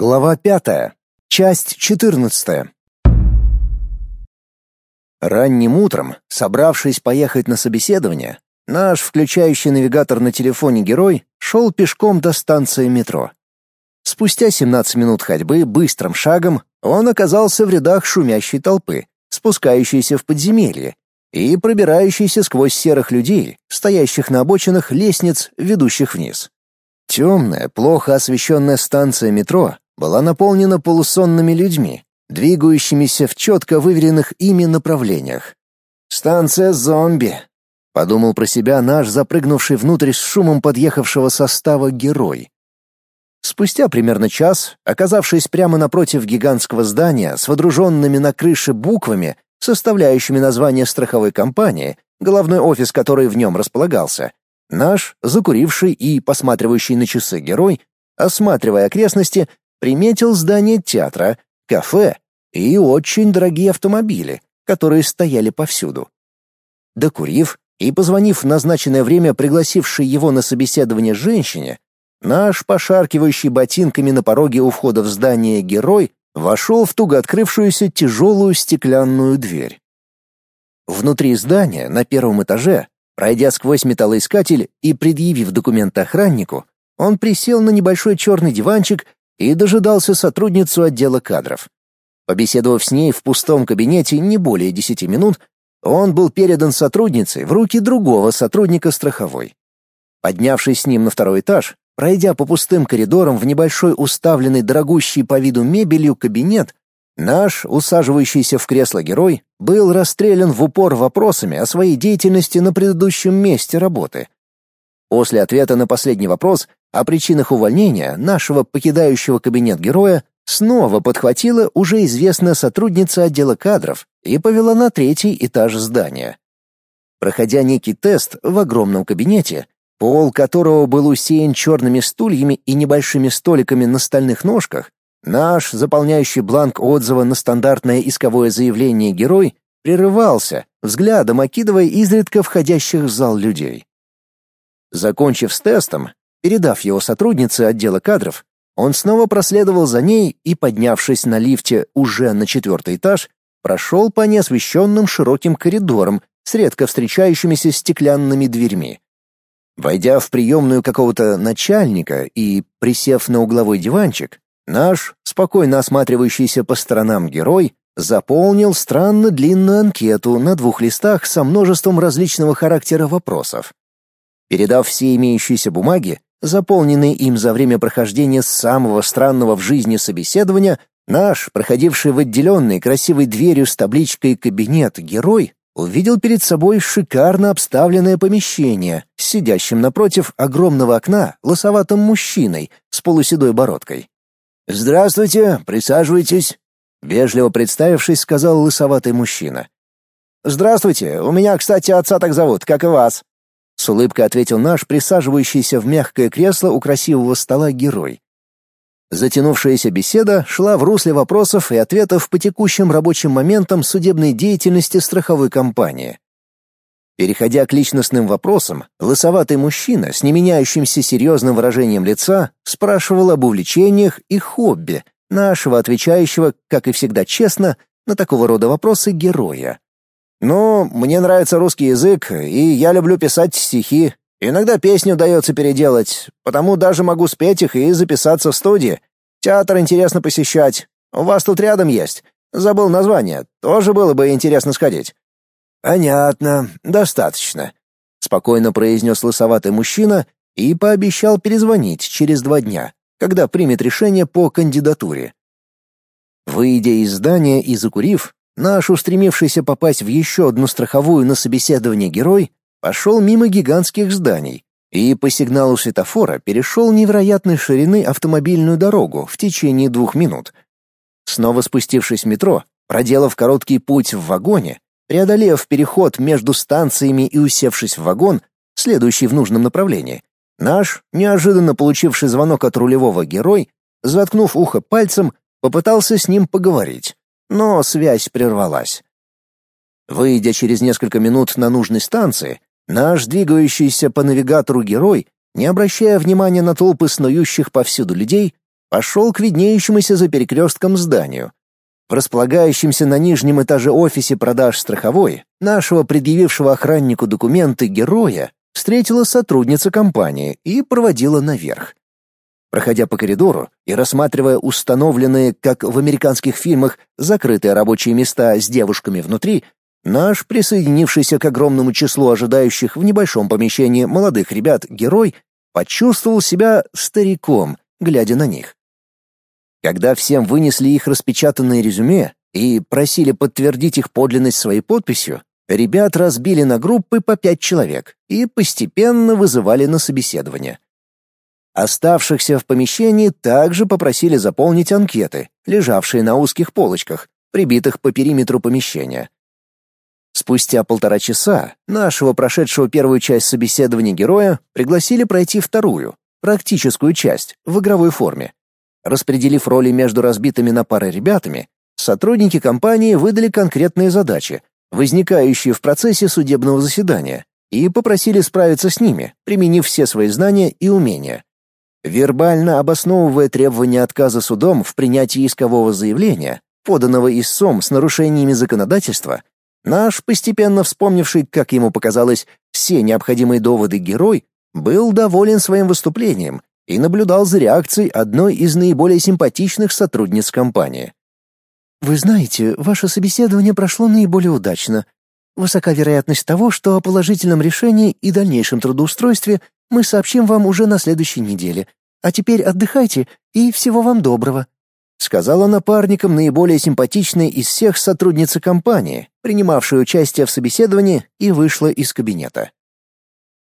Глава пятая. Часть четырнадцатая. Ранним утром, собравшись поехать на собеседование, наш включающий навигатор на телефоне герой шел пешком до станции метро. Спустя 17 минут ходьбы быстрым шагом он оказался в рядах шумящей толпы, спускающейся в подземелье и пробирающейся сквозь серых людей, стоящих на обочинах лестниц, ведущих вниз. Темная, плохо освещенная станция метро была наполнена полусонными людьми, двигающимися в четко выверенных ими направлениях. «Станция зомби», — подумал про себя наш запрыгнувший внутрь с шумом подъехавшего состава герой. Спустя примерно час, оказавшись прямо напротив гигантского здания с водруженными на крыше буквами, составляющими название страховой компании, головной офис которой в нем располагался, Наш, закуривший и посматривающий на часы герой, осматривая окрестности, приметил здание театра, кафе и очень дорогие автомобили, которые стояли повсюду. Докурив и позвонив в назначенное время пригласившей его на собеседование женщине, наш пошаркивающий ботинками на пороге у входа в здание герой вошел в туго открывшуюся тяжелую стеклянную дверь. Внутри здания, на первом этаже, Пройдя сквозь металлоискатель и предъявив документ охраннику, он присел на небольшой черный диванчик и дожидался сотрудницу отдела кадров. Побеседовав с ней в пустом кабинете не более десяти минут, он был передан сотруднице в руки другого сотрудника страховой. Поднявшись с ним на второй этаж, пройдя по пустым коридорам в небольшой уставленный дорогущий по виду мебелью кабинет, Наш, усаживающийся в кресло герой, был расстрелян в упор вопросами о своей деятельности на предыдущем месте работы. После ответа на последний вопрос о причинах увольнения нашего покидающего кабинет героя снова подхватила уже известная сотрудница отдела кадров и повела на третий этаж здания. Проходя некий тест в огромном кабинете, пол которого был усеян черными стульями и небольшими столиками на стальных ножках, Наш, заполняющий бланк отзыва на стандартное исковое заявление герой, прерывался, взглядом окидывая изредка входящих в зал людей. Закончив с тестом, передав его сотруднице отдела кадров, он снова проследовал за ней и, поднявшись на лифте уже на четвертый этаж, прошел по неосвещенным широким коридорам с редко встречающимися стеклянными дверьми. Войдя в приемную какого-то начальника и присев на угловой диванчик, Наш, спокойно осматривающийся по сторонам герой, заполнил странно длинную анкету на двух листах со множеством различного характера вопросов. Передав все имеющиеся бумаги, заполненные им за время прохождения самого странного в жизни собеседования, наш, проходивший в отделенной красивой дверью с табличкой «Кабинет» герой, увидел перед собой шикарно обставленное помещение с сидящим напротив огромного окна лосоватым мужчиной с полуседой бородкой. «Здравствуйте, присаживайтесь», — вежливо представившись, сказал лысоватый мужчина. «Здравствуйте, у меня, кстати, отца так зовут, как и вас», — с улыбкой ответил наш присаживающийся в мягкое кресло у красивого стола герой. Затянувшаяся беседа шла в русле вопросов и ответов по текущим рабочим моментам судебной деятельности страховой компании. Переходя к личностным вопросам, лысоватый мужчина с неменяющимся серьезным выражением лица спрашивал об увлечениях и хобби нашего отвечающего, как и всегда честно, на такого рода вопросы героя. «Ну, мне нравится русский язык, и я люблю писать стихи. Иногда песню удается переделать, потому даже могу спеть их и записаться в студии. Театр интересно посещать. У вас тут рядом есть. Забыл название. Тоже было бы интересно сходить. Понятно, достаточно, спокойно произнес лысоватый мужчина и пообещал перезвонить через два дня, когда примет решение по кандидатуре. Выйдя из здания и закурив, наш устремившийся попасть в еще одну страховую на собеседование герой пошел мимо гигантских зданий и по сигналу светофора перешел невероятной ширины автомобильную дорогу в течение двух минут. Снова спустившись в метро, проделав короткий путь в вагоне, Преодолев переход между станциями и усевшись в вагон, следующий в нужном направлении, наш, неожиданно получивший звонок от рулевого герой, заткнув ухо пальцем, попытался с ним поговорить, но связь прервалась. Выйдя через несколько минут на нужной станции, наш двигающийся по навигатору герой, не обращая внимания на толпы снующих повсюду людей, пошел к виднеющемуся за перекрестком зданию. В располагающемся на нижнем этаже офисе продаж страховой нашего предъявившего охраннику документы героя встретила сотрудница компании и проводила наверх. Проходя по коридору и рассматривая установленные, как в американских фильмах, закрытые рабочие места с девушками внутри, наш, присоединившийся к огромному числу ожидающих в небольшом помещении молодых ребят герой, почувствовал себя стариком, глядя на них. Когда всем вынесли их распечатанные резюме и просили подтвердить их подлинность своей подписью, ребят разбили на группы по пять человек и постепенно вызывали на собеседование. Оставшихся в помещении также попросили заполнить анкеты, лежавшие на узких полочках, прибитых по периметру помещения. Спустя полтора часа нашего прошедшего первую часть собеседования героя пригласили пройти вторую, практическую часть, в игровой форме. Распределив роли между разбитыми на пары ребятами, сотрудники компании выдали конкретные задачи, возникающие в процессе судебного заседания, и попросили справиться с ними, применив все свои знания и умения. Вербально обосновывая требования отказа судом в принятии искового заявления, поданного истцом с нарушениями законодательства, наш, постепенно вспомнивший, как ему показалось, все необходимые доводы герой, был доволен своим выступлением и наблюдал за реакцией одной из наиболее симпатичных сотрудниц компании. «Вы знаете, ваше собеседование прошло наиболее удачно. Высока вероятность того, что о положительном решении и дальнейшем трудоустройстве мы сообщим вам уже на следующей неделе. А теперь отдыхайте и всего вам доброго», — сказала напарникам наиболее симпатичной из всех сотрудницы компании, принимавшей участие в собеседовании, и вышла из кабинета.